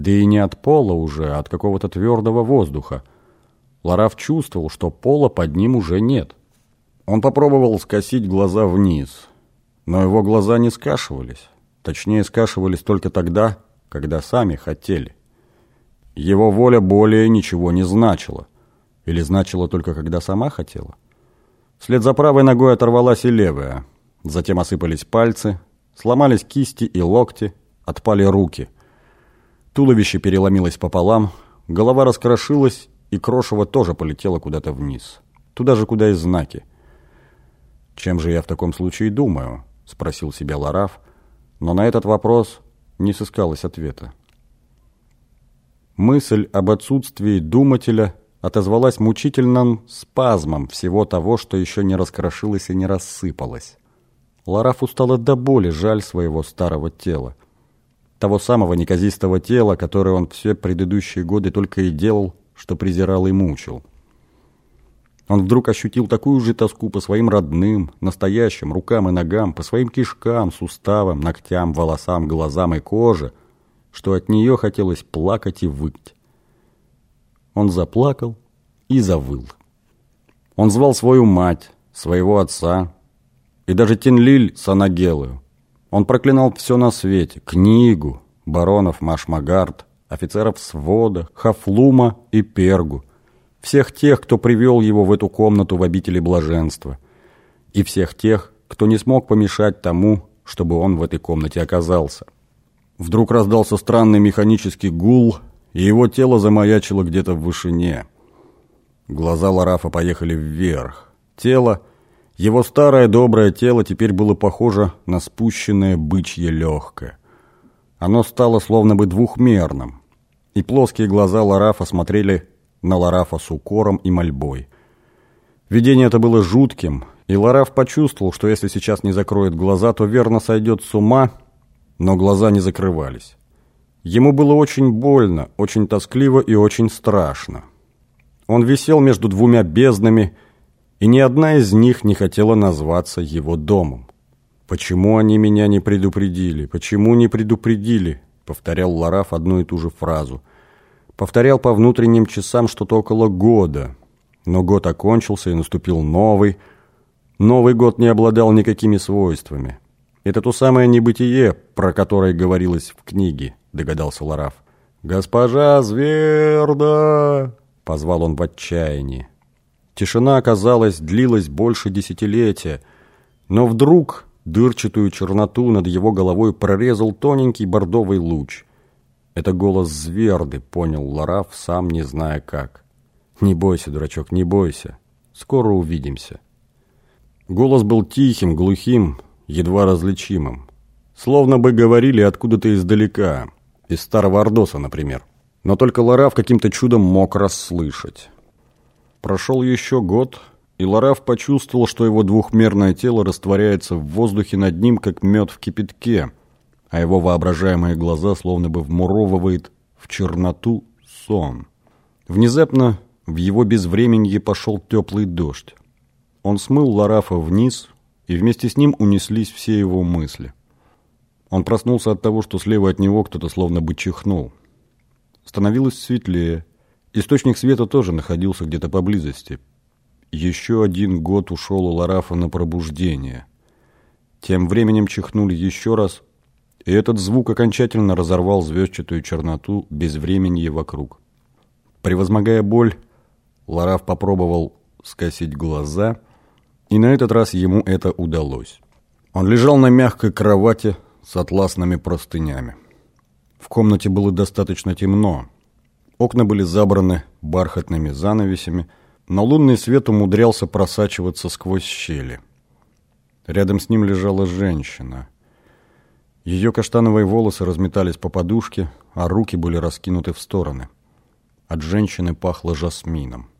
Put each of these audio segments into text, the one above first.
Да и не от пола уже, а от какого-то твердого воздуха. Лараф чувствовал, что пола под ним уже нет. Он попробовал скосить глаза вниз, но его глаза не скашивались. Точнее, скашивались только тогда, когда сами хотели. Его воля более ничего не значила. Или значила только, когда сама хотела. Вслед за правой ногой оторвалась и левая. Затем осыпались пальцы, сломались кисти и локти, отпали руки. Туловище переломилось пополам, голова раскрошилась, и крошево тоже полетело куда-то вниз. Туда же, куда и знаки. «Чем же я в таком случае думаю?» — спросил себя Лараф, но на этот вопрос не сыскалось ответа. Мысль об отсутствии думателя отозвалась мучительным спазмом всего того, что еще не раскрошилось и не рассыпалось. Ларафу стало до боли жаль своего старого тела. Того самого неказистого тела, которое он все предыдущие годы только и делал, что презирал и мучил. Он вдруг ощутил такую же тоску по своим родным, настоящим рукам и ногам, по своим кишкам, суставам, ногтям, волосам, глазам и коже, что от нее хотелось плакать и выть. Он заплакал и завыл. Он звал свою мать, своего отца и даже Тенлиль Санагелую. Он проклинал все на свете, книгу, баронов Машмагард, офицеров свода, Хафлума и Пергу – всех тех, кто привел его в эту комнату в обители блаженства, и всех тех, кто не смог помешать тому, чтобы он в этой комнате оказался. Вдруг раздался странный механический гул, и его тело замаячило где-то в вышине. Глаза Ларафа поехали вверх. Тело, его старое доброе тело теперь было похоже на спущенное бычье легкое. Оно стало словно бы двухмерным, и плоские глаза Ларафа смотрели на Ларафа с укором и мольбой. Видение это было жутким, и Лараф почувствовал, что если сейчас не закроет глаза, то верно сойдет с ума, но глаза не закрывались. Ему было очень больно, очень тоскливо и очень страшно. Он висел между двумя безднами, и ни одна из них не хотела назваться его домом. «Почему они меня не предупредили? Почему не предупредили?» — повторял Лараф одну и ту же фразу. Повторял по внутренним часам что-то около года. Но год окончился и наступил новый. Новый год не обладал никакими свойствами. Это то самое небытие, про которое говорилось в книге, догадался Лараф. «Госпожа Зверда!» — позвал он в отчаянии. Тишина, казалось, длилась больше десятилетия, но вдруг дырчатую черноту над его головой прорезал тоненький бордовый луч. Это голос Зверды, понял Лараф, сам не зная как. Не бойся, дурачок, не бойся. Скоро увидимся. Голос был тихим, глухим, едва различимым. Словно бы говорили откуда-то издалека, из Старого Ордоса, например. Но только Лараф каким-то чудом мог расслышать. Прошел еще год, и Лараф почувствовал, что его двухмерное тело растворяется в воздухе над ним, как мед в кипятке – а его воображаемые глаза словно бы вмуровывает в черноту сон. Внезапно в его безвременье пошел теплый дождь. Он смыл Ларафа вниз, и вместе с ним унеслись все его мысли. Он проснулся от того, что слева от него кто-то словно бы чихнул. Становилось светлее. Источник света тоже находился где-то поблизости. Еще один год ушел у Ларафа на пробуждение. Тем временем чихнули еще раз, и этот звук окончательно разорвал звездчатую черноту безвременье вокруг. Превозмогая боль, Лараф попробовал скосить глаза, и на этот раз ему это удалось. Он лежал на мягкой кровати с атласными простынями. В комнате было достаточно темно. Окна были забраны бархатными занавесями, но лунный свет умудрялся просачиваться сквозь щели. Рядом с ним лежала женщина — ее каштановые волосы разметались по подушке, а руки были раскинуты в стороны. От женщины пахло жасмином.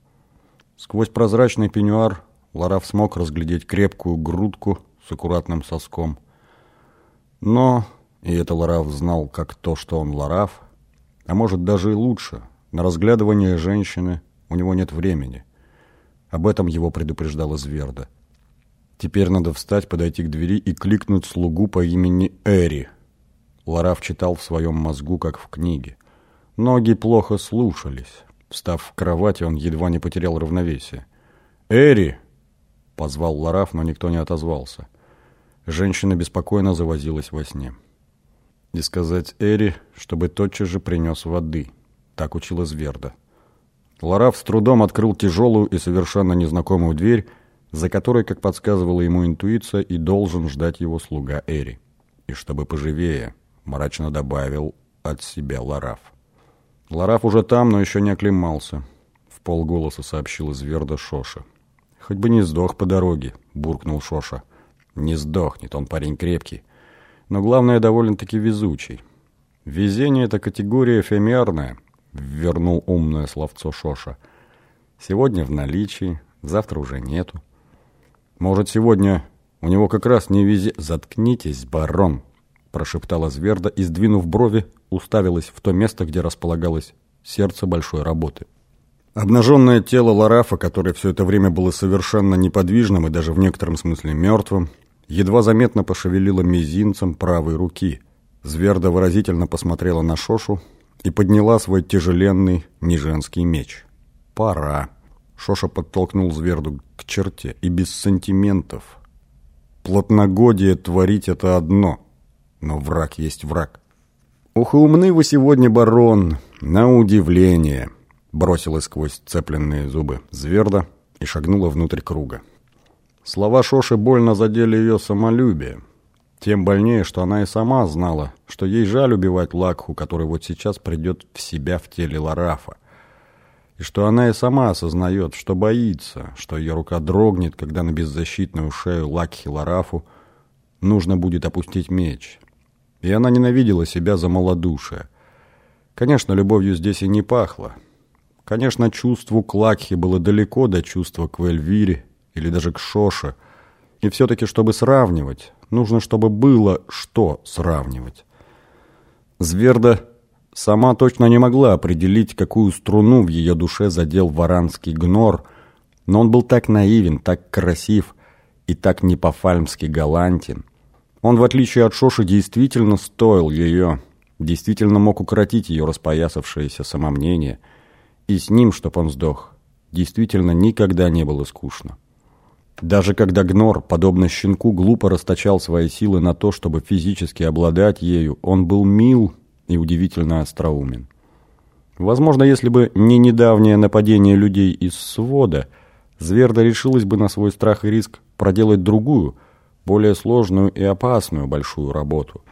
Сквозь прозрачный пеньюар Лараф смог разглядеть крепкую грудку с аккуратным соском. Но, и это Лараф знал как то, что он Лараф, а может даже и лучше, на разглядывание женщины у него нет времени. Об этом его предупреждала Зверда. Теперь надо встать, подойти к двери и кликнуть слугу по имени Эри. Лараф читал в своем мозгу, как в книге. Ноги плохо слушались. Встав в кровати, он едва не потерял равновесие. «Эри!» — позвал Лараф, но никто не отозвался. Женщина беспокойно завозилась во сне. И сказать Эри, чтобы тотчас же принес воды. Так учила Зверда. Лараф с трудом открыл тяжелую и совершенно незнакомую дверь, за которой, как подсказывала ему интуиция, и должен ждать его слуга Эри. И чтобы поживее, мрачно добавил от себя Лараф. Лараф уже там, но еще не оклемался. В полголоса сообщила Зверда Шоша. «Хоть бы не сдох по дороге», — буркнул Шоша. «Не сдохнет, он парень крепкий. Но главное, довольно-таки везучий. Везение — это категория эфемерная», — вернул умное словцо Шоша. «Сегодня в наличии, завтра уже нету. Может, сегодня у него как раз не везе...» «Заткнитесь, барон!» — прошептала Зверда и, сдвинув брови, уставилась в то место, где располагалось сердце большой работы. Обнаженное тело Ларафа, которое все это время было совершенно неподвижным и даже в некотором смысле мертвым, едва заметно пошевелило мизинцем правой руки. Зверда выразительно посмотрела на Шошу и подняла свой тяжеленный неженский меч. «Пора!» Шоша подтолкнул Зверду к черте, и без сантиментов. Плотногодие творить это одно, но враг есть враг. «Ух, умны вы сегодня, барон, на удивление!» бросилась сквозь цепленные зубы Зверда и шагнула внутрь круга. Слова Шоши больно задели ее самолюбие. Тем больнее, что она и сама знала, что ей жаль убивать Лакху, который вот сейчас придет в себя в теле Ларафа. И что она и сама осознает, что боится, что ее рука дрогнет, когда на беззащитную шею Лакхи Ларафу нужно будет опустить меч. И она ненавидела себя за малодушие. Конечно, любовью здесь и не пахло. Конечно, чувству к Лакхе было далеко до чувства к Вельвире или даже к Шоше. И все-таки, чтобы сравнивать, нужно, чтобы было что сравнивать. Зверда сама точно не могла определить, какую струну в ее душе задел варанский гнор, но он был так наивен, так красив и так не по-фальмски галантен. Он, в отличие от Шоши, действительно стоил ее, действительно мог укротить ее распоясавшееся самомнение – и с ним, чтоб он сдох, действительно никогда не было скучно. Даже когда Гнор, подобно щенку, глупо расточал свои силы на то, чтобы физически обладать ею, он был мил и удивительно остроумен. Возможно, если бы не недавнее нападение людей из свода, Зверда решилась бы на свой страх и риск проделать другую, более сложную и опасную большую работу.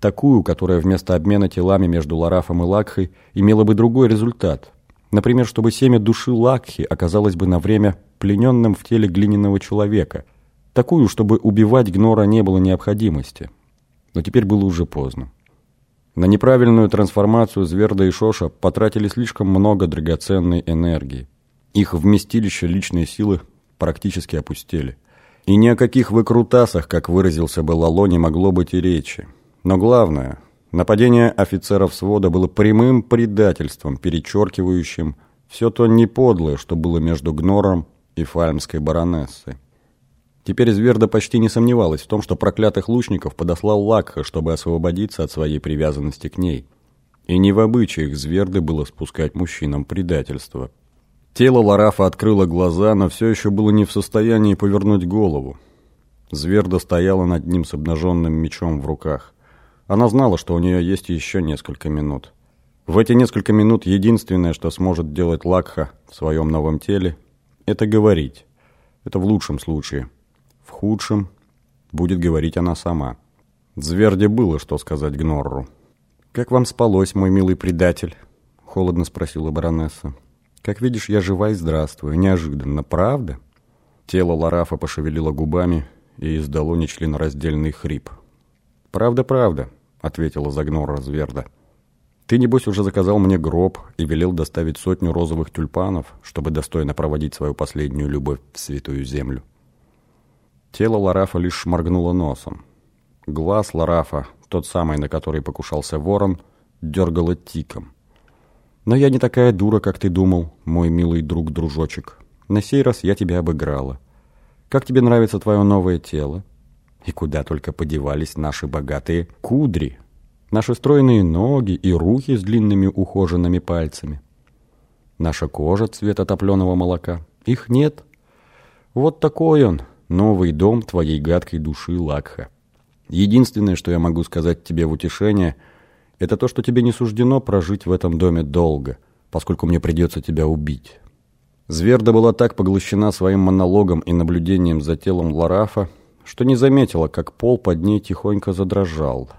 Такую, которая вместо обмена телами между Ларафом и Лакхой имела бы другой результат, Например, чтобы семя души Лакхи оказалось бы на время плененным в теле глиняного человека. Такую, чтобы убивать Гнора не было необходимости. Но теперь было уже поздно. На неправильную трансформацию Зверда и Шоша потратили слишком много драгоценной энергии. Их вместилище личной силы практически опустели. И ни о каких выкрутасах, как выразился бы Лало, не могло быть и речи. Но главное, Нападение офицеров свода было прямым предательством, перечеркивающим все то неподлое, что было между Гнором и фальмской баронессой. Теперь Зверда почти не сомневалась в том, что проклятых лучников подослал Лакха, чтобы освободиться от своей привязанности к ней. И не в обычаях Зверды было спускать мужчинам предательство. Тело Ларафа открыло глаза, но все еще было не в состоянии повернуть голову. Зверда стояла над ним с обнаженным мечом в руках. Она знала, что у нее есть еще несколько минут. В эти несколько минут единственное, что сможет делать Лакха в своем новом теле, это говорить. Это в лучшем случае. В худшем будет говорить она сама. Зверде было что сказать Гнорру. «Как вам спалось, мой милый предатель?» — холодно спросила баронесса. «Как видишь, я жива и здравствую. Неожиданно, правда?» Тело Ларафа пошевелило губами и издало нечленораздельный хрип. «Правда, правда», — ответила Загнора Зверда. «Ты, небось, уже заказал мне гроб и велел доставить сотню розовых тюльпанов, чтобы достойно проводить свою последнюю любовь в святую землю». Тело Ларафа лишь шморгнуло носом. Глаз Ларафа, тот самый, на который покушался ворон, дергало тиком. «Но я не такая дура, как ты думал, мой милый друг-дружочек. На сей раз я тебя обыграла. Как тебе нравится твое новое тело?» И куда только подевались наши богатые кудри. Наши стройные ноги и руки с длинными ухоженными пальцами. Наша кожа цвета топленого молока. Их нет. Вот такой он, новый дом твоей гадкой души, Лакха. Единственное, что я могу сказать тебе в утешение, это то, что тебе не суждено прожить в этом доме долго, поскольку мне придется тебя убить. Зверда была так поглощена своим монологом и наблюдением за телом Ларафа, что не заметила, как пол под ней тихонько задрожал –